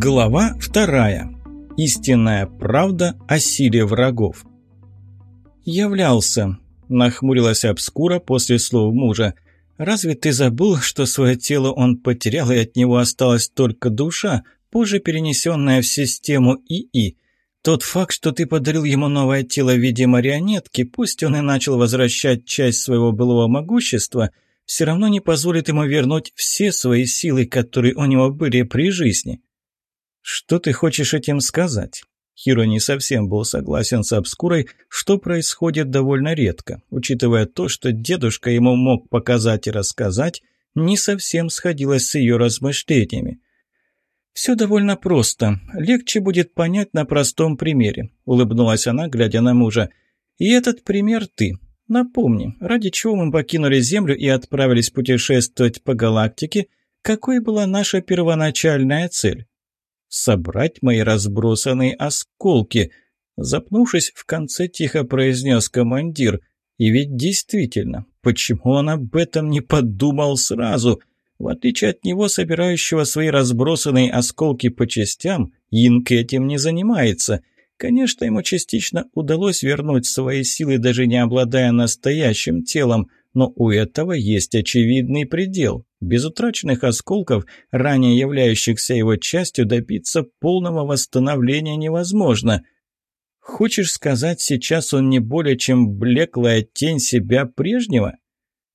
Глава вторая. Истинная правда о силе врагов. «Являлся», – нахмурилась обскура после слов мужа. «Разве ты забыл, что свое тело он потерял, и от него осталась только душа, позже перенесенная в систему ИИ? Тот факт, что ты подарил ему новое тело в виде марионетки, пусть он и начал возвращать часть своего былого могущества, все равно не позволит ему вернуть все свои силы, которые у него были при жизни». «Что ты хочешь этим сказать?» Хиро не совсем был согласен с обскурой, что происходит довольно редко, учитывая то, что дедушка ему мог показать и рассказать, не совсем сходилось с ее размышлениями. «Все довольно просто. Легче будет понять на простом примере», — улыбнулась она, глядя на мужа. «И этот пример ты. Напомни, ради чего мы покинули Землю и отправились путешествовать по галактике, какой была наша первоначальная цель?» Собрать мои разбросанные осколки. Запнувшись, в конце тихо произнес командир. И ведь действительно, почему он об этом не подумал сразу? В отличие от него, собирающего свои разбросанные осколки по частям, Инк этим не занимается. Конечно, ему частично удалось вернуть свои силы, даже не обладая настоящим телом, но у этого есть очевидный предел. Без утраченных осколков, ранее являющихся его частью, добиться полного восстановления невозможно. Хочешь сказать, сейчас он не более чем блеклая тень себя прежнего?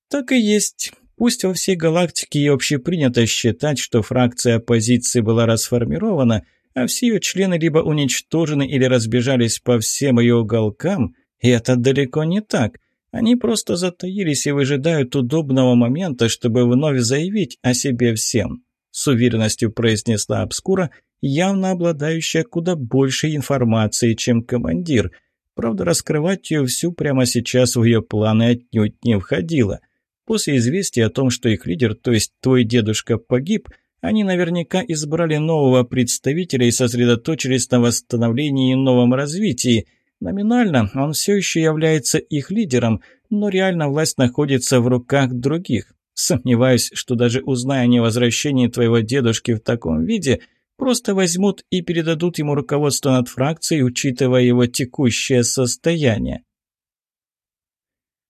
Так и есть. Пусть во всей галактике и общепринято считать, что фракция оппозиции была расформирована, а все ее члены либо уничтожены или разбежались по всем ее уголкам, и это далеко не так. Они просто затаились и выжидают удобного момента, чтобы вновь заявить о себе всем. С уверенностью произнесла Обскура, явно обладающая куда большей информацией, чем командир. Правда, раскрывать ее всю прямо сейчас в ее планы отнюдь не входило. После известия о том, что их лидер, то есть твой дедушка, погиб, они наверняка избрали нового представителя и сосредоточились на восстановлении и новом развитии – Номинально он все еще является их лидером, но реально власть находится в руках других. Сомневаюсь, что даже узная о невозвращении твоего дедушки в таком виде, просто возьмут и передадут ему руководство над фракцией, учитывая его текущее состояние.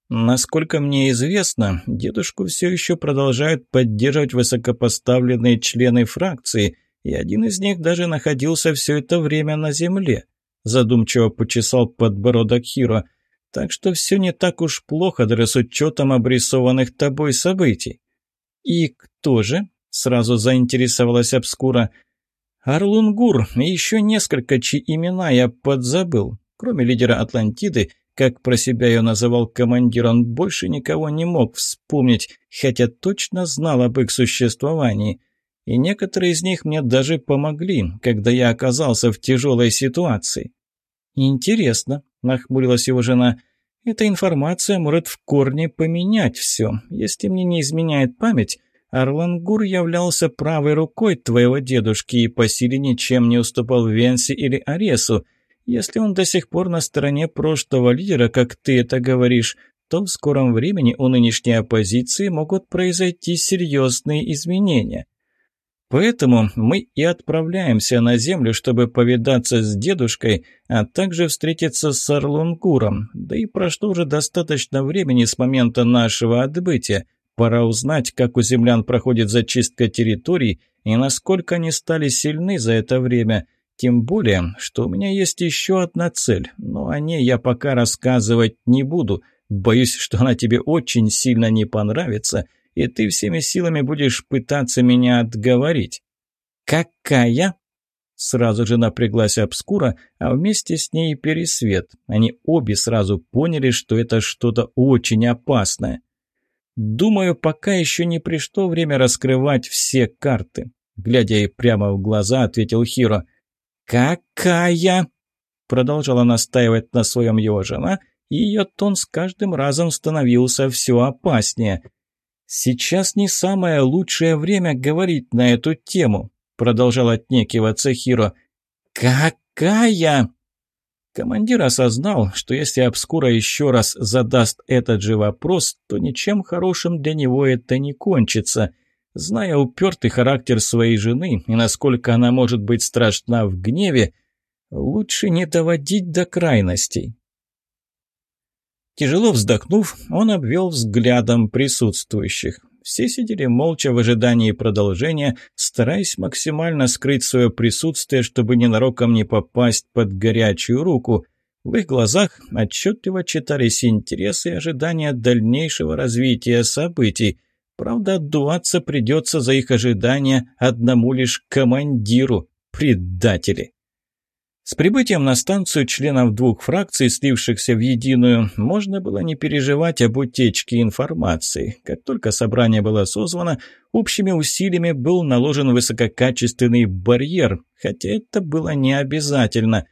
Насколько мне известно, дедушку все еще продолжают поддерживать высокопоставленные члены фракции, и один из них даже находился все это время на земле задумчиво почесал подбородок Хиро. Так что все не так уж плохо, даже с учетом обрисованных тобой событий. И кто же? Сразу заинтересовалась Обскура. Арлунгур и еще несколько, чьи имена я подзабыл. Кроме лидера Атлантиды, как про себя ее называл командир, он больше никого не мог вспомнить, хотя точно знал об их существовании – и некоторые из них мне даже помогли, когда я оказался в тяжелой ситуации. «Интересно», – нахмурилась его жена, – «эта информация может в корне поменять все. Если мне не изменяет память, Арлангур являлся правой рукой твоего дедушки и по силе ничем не уступал Венси или Аресу. Если он до сих пор на стороне прошлого лидера, как ты это говоришь, то в скором времени у нынешней оппозиции могут произойти серьезные изменения. Поэтому мы и отправляемся на землю, чтобы повидаться с дедушкой, а также встретиться с Орлунгуром. Да и прошло уже достаточно времени с момента нашего отбытия. Пора узнать, как у землян проходит зачистка территорий и насколько они стали сильны за это время. Тем более, что у меня есть еще одна цель, но о ней я пока рассказывать не буду. Боюсь, что она тебе очень сильно не понравится – и ты всеми силами будешь пытаться меня отговорить». «Какая?» Сразу же напряглась обскура, а вместе с ней пересвет. Они обе сразу поняли, что это что-то очень опасное. «Думаю, пока еще не пришло время раскрывать все карты», глядя ей прямо в глаза, ответил Хиро. «Какая?» Продолжала настаивать на своем его жена, и ее тон с каждым разом становился все опаснее – «Сейчас не самое лучшее время говорить на эту тему», продолжал отнекиваться Хиро. «Какая?» Командир осознал, что если Обскура еще раз задаст этот же вопрос, то ничем хорошим для него это не кончится. Зная упертый характер своей жены и насколько она может быть страшна в гневе, лучше не доводить до крайностей. Тяжело вздохнув, он обвел взглядом присутствующих. Все сидели молча в ожидании продолжения, стараясь максимально скрыть свое присутствие, чтобы ненароком не попасть под горячую руку. В их глазах отчетливо читались интересы и ожидания дальнейшего развития событий. Правда, отдуваться придется за их ожидания одному лишь командиру. Предатели! С прибытием на станцию членов двух фракций, слившихся в единую, можно было не переживать об утечке информации. Как только собрание было созвано, общими усилиями был наложен высококачественный барьер, хотя это было не обязательно.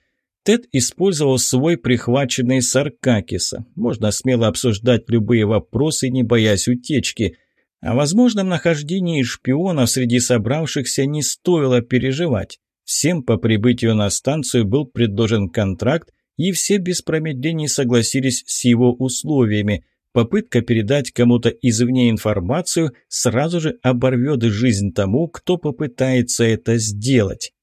Тед использовал свой прихваченный с Аркакиса. Можно смело обсуждать любые вопросы, не боясь утечки. О возможном нахождении шпионов среди собравшихся не стоило переживать. Всем по прибытию на станцию был предложен контракт, и все без промедлений согласились с его условиями. Попытка передать кому-то извне информацию сразу же оборвет жизнь тому, кто попытается это сделать.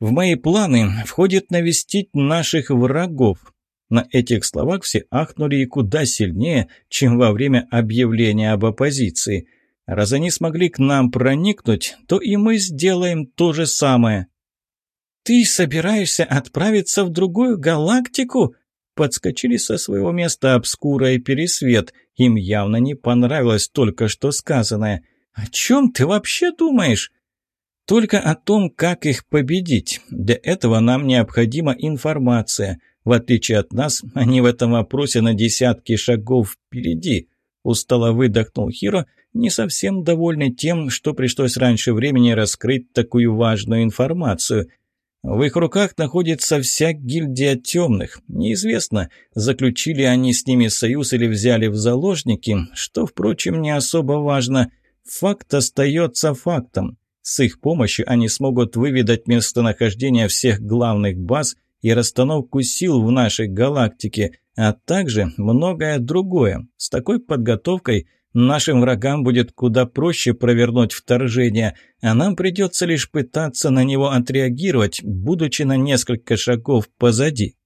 В мои планы входит навестить наших врагов. На этих словах все ахнули и куда сильнее, чем во время объявления об оппозиции – Раз они смогли к нам проникнуть, то и мы сделаем то же самое». «Ты собираешься отправиться в другую галактику?» Подскочили со своего места Обскура и Пересвет. Им явно не понравилось только что сказанное. «О чем ты вообще думаешь?» «Только о том, как их победить. Для этого нам необходима информация. В отличие от нас, они в этом вопросе на десятки шагов впереди». Устало выдохнул Хиро, не совсем довольный тем, что пришлось раньше времени раскрыть такую важную информацию. В их руках находится вся гильдия темных. Неизвестно, заключили они с ними союз или взяли в заложники, что, впрочем, не особо важно. Факт остается фактом. С их помощью они смогут выведать местонахождение всех главных баз и расстановку сил в нашей галактике, а также многое другое. С такой подготовкой – Нашим врагам будет куда проще провернуть вторжение, а нам придется лишь пытаться на него отреагировать, будучи на несколько шагов позади.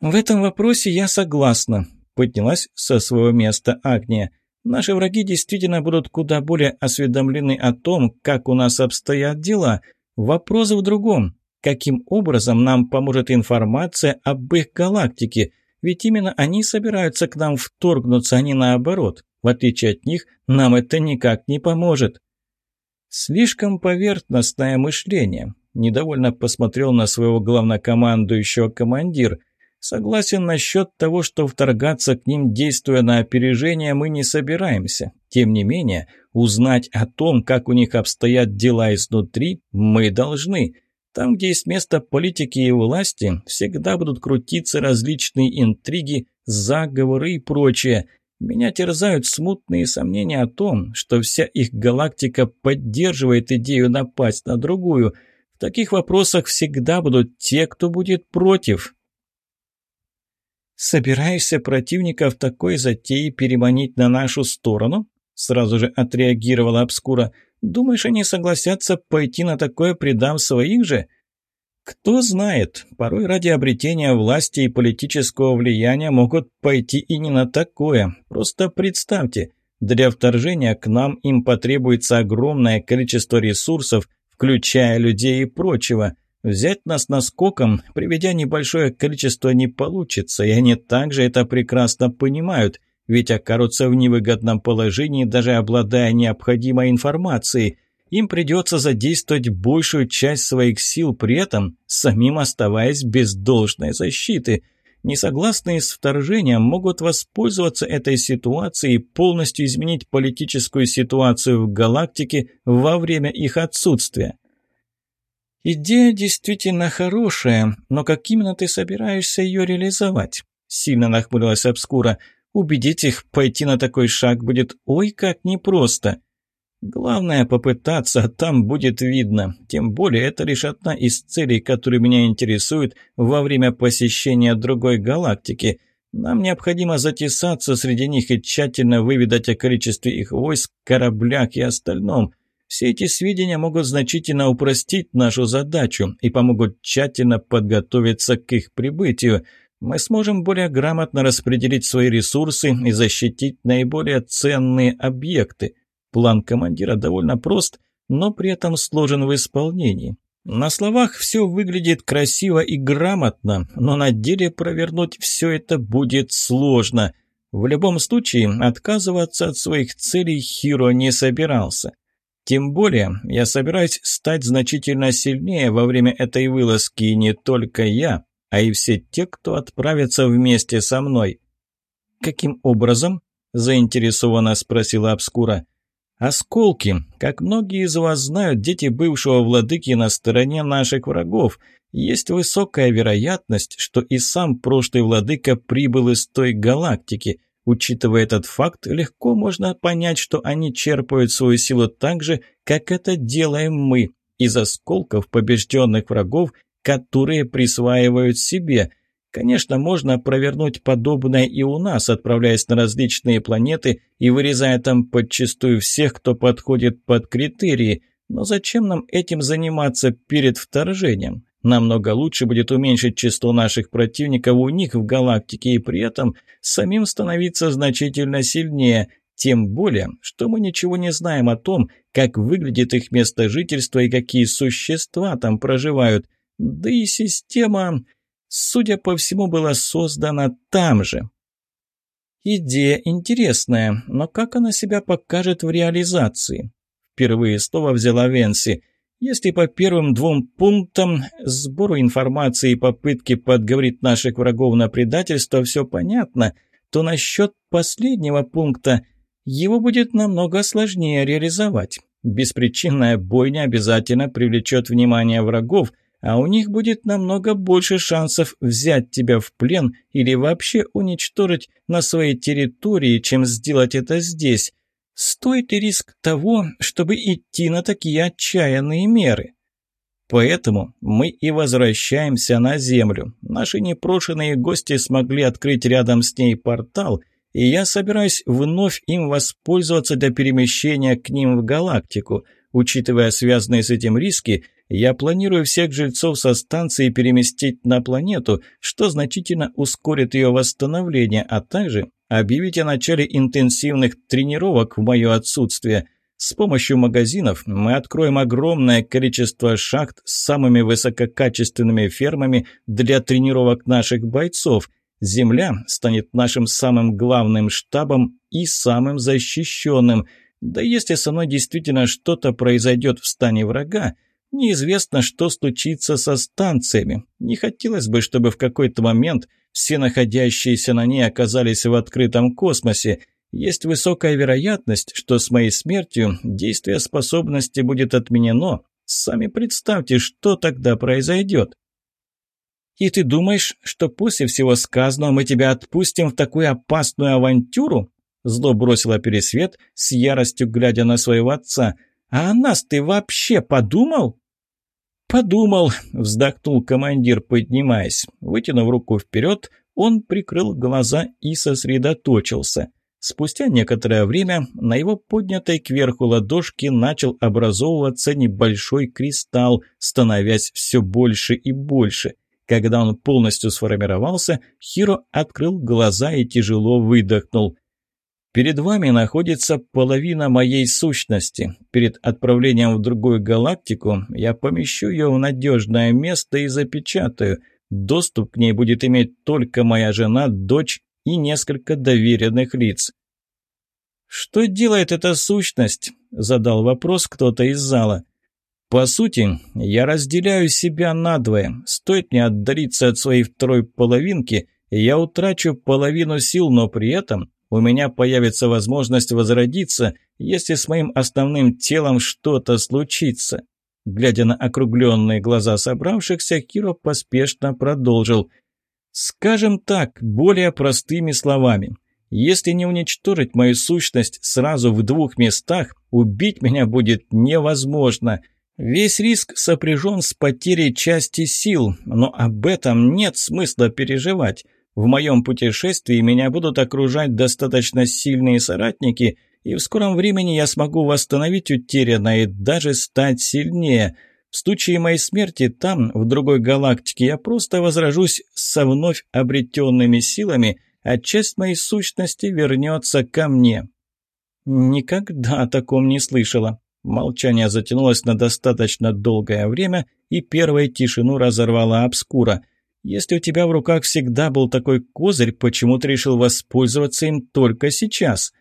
«В этом вопросе я согласна», – поднялась со своего места Агния. «Наши враги действительно будут куда более осведомлены о том, как у нас обстоят дела. Вопрос в другом. Каким образом нам поможет информация об их галактике? Ведь именно они собираются к нам вторгнуться, а не наоборот. В отличие от них, нам это никак не поможет. Слишком поверхностное мышление. Недовольно посмотрел на своего главнокомандующего командир. Согласен насчет того, что вторгаться к ним, действуя на опережение, мы не собираемся. Тем не менее, узнать о том, как у них обстоят дела изнутри, мы должны. Там, где есть место политики и власти, всегда будут крутиться различные интриги, заговоры и прочее – меня терзают смутные сомнения о том, что вся их галактика поддерживает идею напасть на другую. В таких вопросах всегда будут те, кто будет против. «Собираешься противников такой затеи переманить на нашу сторону?» Сразу же отреагировала Обскура. «Думаешь, они согласятся пойти на такое, предав своих же?» Кто знает, порой ради обретения власти и политического влияния могут пойти и не на такое. Просто представьте, для вторжения к нам им потребуется огромное количество ресурсов, включая людей и прочего. Взять нас наскоком, приведя небольшое количество, не получится, и они также это прекрасно понимают, ведь окажутся в невыгодном положении, даже обладая необходимой информацией – им придется задействовать большую часть своих сил, при этом самим оставаясь без должной защиты. Несогласные с вторжением могут воспользоваться этой ситуацией и полностью изменить политическую ситуацию в галактике во время их отсутствия. «Идея действительно хорошая, но как именно ты собираешься ее реализовать?» Сильно нахмурилась Обскура. «Убедить их пойти на такой шаг будет ой как непросто». Главное попытаться, а там будет видно. Тем более это лишь одна из целей, которые меня интересуют во время посещения другой галактики. Нам необходимо затесаться среди них и тщательно выведать о количестве их войск, кораблях и остальном. Все эти сведения могут значительно упростить нашу задачу и помогут тщательно подготовиться к их прибытию. Мы сможем более грамотно распределить свои ресурсы и защитить наиболее ценные объекты. План командира довольно прост, но при этом сложен в исполнении. На словах все выглядит красиво и грамотно, но на деле провернуть все это будет сложно. В любом случае, отказываться от своих целей Хиро не собирался. Тем более, я собираюсь стать значительно сильнее во время этой вылазки, и не только я, а и все те, кто отправится вместе со мной. «Каким образом?» – заинтересованно спросила Обскура. Осколки. Как многие из вас знают, дети бывшего владыки на стороне наших врагов. Есть высокая вероятность, что и сам прошлый владыка прибыл из той галактики. Учитывая этот факт, легко можно понять, что они черпают свою силу так же, как это делаем мы, из осколков побежденных врагов, которые присваивают себе – Конечно, можно провернуть подобное и у нас, отправляясь на различные планеты и вырезая там подчистую всех, кто подходит под критерии. Но зачем нам этим заниматься перед вторжением? Намного лучше будет уменьшить число наших противников у них в галактике и при этом самим становиться значительно сильнее. Тем более, что мы ничего не знаем о том, как выглядит их место жительства и какие существа там проживают. Да и система судя по всему, была создана там же. Идея интересная, но как она себя покажет в реализации? Впервые слово взяла Венси. Если по первым двум пунктам сбору информации и попытки подговорить наших врагов на предательство все понятно, то насчет последнего пункта его будет намного сложнее реализовать. Беспричинная бойня обязательно привлечет внимание врагов, а у них будет намного больше шансов взять тебя в плен или вообще уничтожить на своей территории, чем сделать это здесь. Стоит ли риск того, чтобы идти на такие отчаянные меры? Поэтому мы и возвращаемся на Землю. Наши непрошенные гости смогли открыть рядом с ней портал, и я собираюсь вновь им воспользоваться для перемещения к ним в галактику. Учитывая связанные с этим риски, я планирую всех жильцов со станции переместить на планету, что значительно ускорит ее восстановление, а также объявить о начале интенсивных тренировок в мое отсутствие. С помощью магазинов мы откроем огромное количество шахт с самыми высококачественными фермами для тренировок наших бойцов. Земля станет нашим самым главным штабом и самым защищенным. Да если со мной действительно что-то произойдет в стане врага, Неизвестно, что случится со станциями. Не хотелось бы, чтобы в какой-то момент все находящиеся на ней оказались в открытом космосе. Есть высокая вероятность, что с моей смертью действие способности будет отменено. Сами представьте, что тогда произойдет. «И ты думаешь, что после всего сказанного мы тебя отпустим в такую опасную авантюру?» Зло бросила Пересвет, с яростью глядя на своего отца. «А о нас ты вообще подумал?» «Подумал», – вздохнул командир, поднимаясь. Вытянув руку вперед, он прикрыл глаза и сосредоточился. Спустя некоторое время на его поднятой кверху ладошке начал образовываться небольшой кристалл, становясь все больше и больше. Когда он полностью сформировался, Хиро открыл глаза и тяжело выдохнул. Перед вами находится половина моей сущности. Перед отправлением в другую галактику я помещу ее в надежное место и запечатаю. Доступ к ней будет иметь только моя жена, дочь и несколько доверенных лиц. «Что делает эта сущность?» – задал вопрос кто-то из зала. «По сути, я разделяю себя надвое. Стоит мне отдалиться от своей второй половинки, я утрачу половину сил, но при этом у меня появится возможность возродиться, если с моим основным телом что-то случится. Глядя на округленные глаза собравшихся, Киро поспешно продолжил. «Скажем так, более простыми словами. Если не уничтожить мою сущность сразу в двух местах, убить меня будет невозможно. Весь риск сопряжен с потерей части сил, но об этом нет смысла переживать. В моем путешествии меня будут окружать достаточно сильные соратники, и в скором времени я смогу восстановить утерянное и даже стать сильнее. В случае моей смерти там, в другой галактике, я просто возражусь со вновь обретенными силами, а часть моей сущности вернется ко мне». «Никогда о таком не слышала». Молчание затянулось на достаточно долгое время, и первой тишину разорвала обскура – если у тебя в руках всегда был такой козырь, почему ты решил воспользоваться им только сейчас?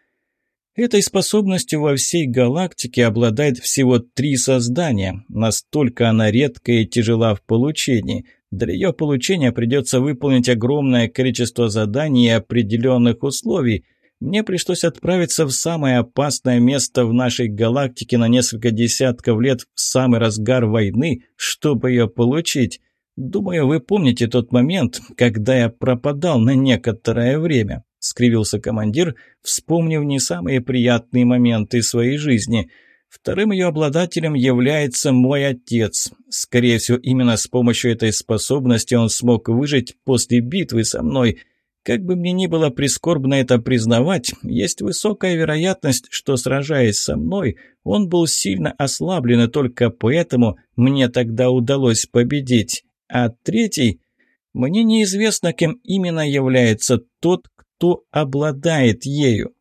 Этой способностью во всей галактике обладает всего три создания. Настолько она редкая и тяжела в получении. Для ее получения придется выполнить огромное количество заданий и определенных условий. Мне пришлось отправиться в самое опасное место в нашей галактике на несколько десятков лет в самый разгар войны, чтобы ее получить. «Думаю, вы помните тот момент, когда я пропадал на некоторое время», — скривился командир, вспомнив не самые приятные моменты своей жизни. «Вторым ее обладателем является мой отец. Скорее всего, именно с помощью этой способности он смог выжить после битвы со мной». Как бы мне ни было прискорбно это признавать, есть высокая вероятность, что, сражаясь со мной, он был сильно ослаблен, и только поэтому мне тогда удалось победить. А третий... Мне неизвестно, кем именно является тот, кто обладает ею.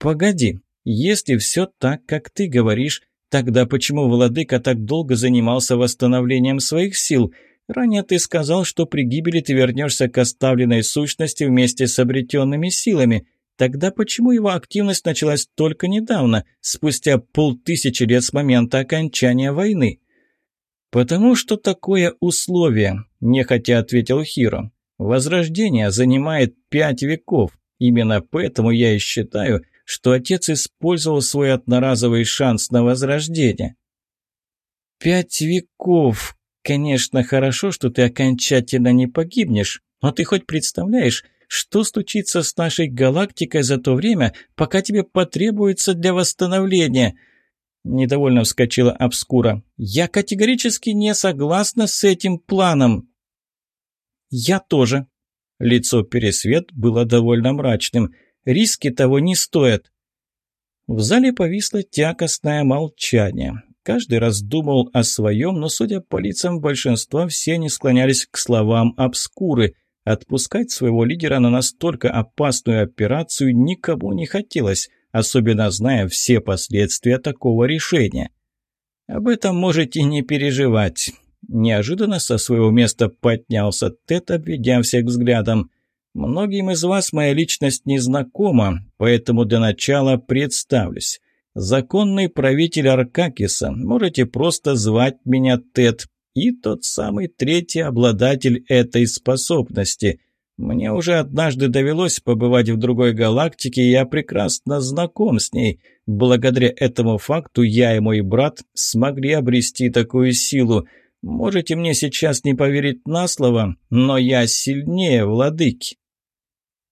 Погоди, если все так, как ты говоришь, тогда почему владыка так долго занимался восстановлением своих сил? Ранее ты сказал, что при гибели ты вернешься к оставленной сущности вместе с обретенными силами. Тогда почему его активность началась только недавно, спустя полтысячи лет с момента окончания войны? «Потому что такое условие», – нехотя ответил Хиро. «Возрождение занимает пять веков. Именно поэтому я и считаю, что отец использовал свой одноразовый шанс на возрождение». «Пять веков. Конечно, хорошо, что ты окончательно не погибнешь, но ты хоть представляешь, что случится с нашей галактикой за то время, пока тебе потребуется для восстановления?» Недовольно вскочила Обскура. «Я категорически не согласна с этим планом». «Я тоже». Лицо Пересвет было довольно мрачным. «Риски того не стоят». В зале повисло тякостное молчание. Каждый раздумывал о своем, но, судя по лицам большинства, все не склонялись к словам Обскуры. Отпускать своего лидера на настолько опасную операцию никому не хотелось особенно зная все последствия такого решения. Об этом можете не переживать. Неожиданно со своего места поднялся Тед, обведя всех взглядом. Многим из вас моя личность не знакома, поэтому для начала представлюсь. Законный правитель Аркакиса, можете просто звать меня Тед, и тот самый третий обладатель этой способности. Мне уже однажды довелось побывать в другой галактике, и я прекрасно знаком с ней. Благодаря этому факту я и мой брат смогли обрести такую силу. Можете мне сейчас не поверить на слово, но я сильнее владыки».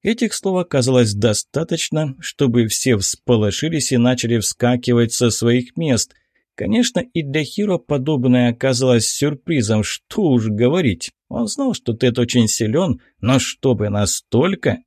Этих слов оказалось достаточно, чтобы все всполошились и начали вскакивать со своих мест – Конечно, и для Хиро подобное оказалось сюрпризом, что уж говорить. Он знал, что Тед очень силен, но чтобы настолько...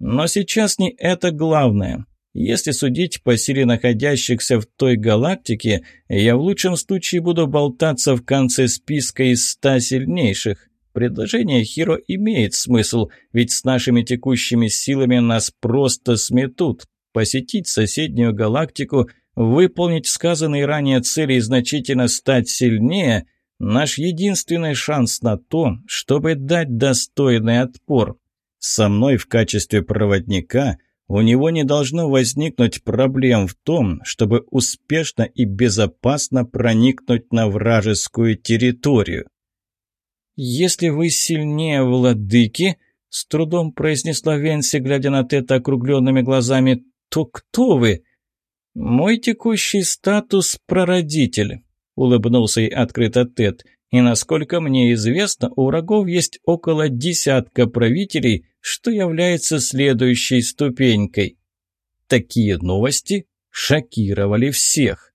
Но сейчас не это главное. Если судить по силе находящихся в той галактике, я в лучшем случае буду болтаться в конце списка из ста сильнейших. Предложение Хиро имеет смысл, ведь с нашими текущими силами нас просто сметут. Посетить соседнюю галактику Выполнить сказанные ранее цели и значительно стать сильнее – наш единственный шанс на то, чтобы дать достойный отпор. Со мной в качестве проводника у него не должно возникнуть проблем в том, чтобы успешно и безопасно проникнуть на вражескую территорию. «Если вы сильнее владыки», – с трудом произнесла Венси, глядя на Тета округленными глазами, – «то кто вы?» «Мой текущий статус – прародитель», – улыбнулся ей открыто Тед. «И насколько мне известно, у врагов есть около десятка правителей, что является следующей ступенькой». Такие новости шокировали всех.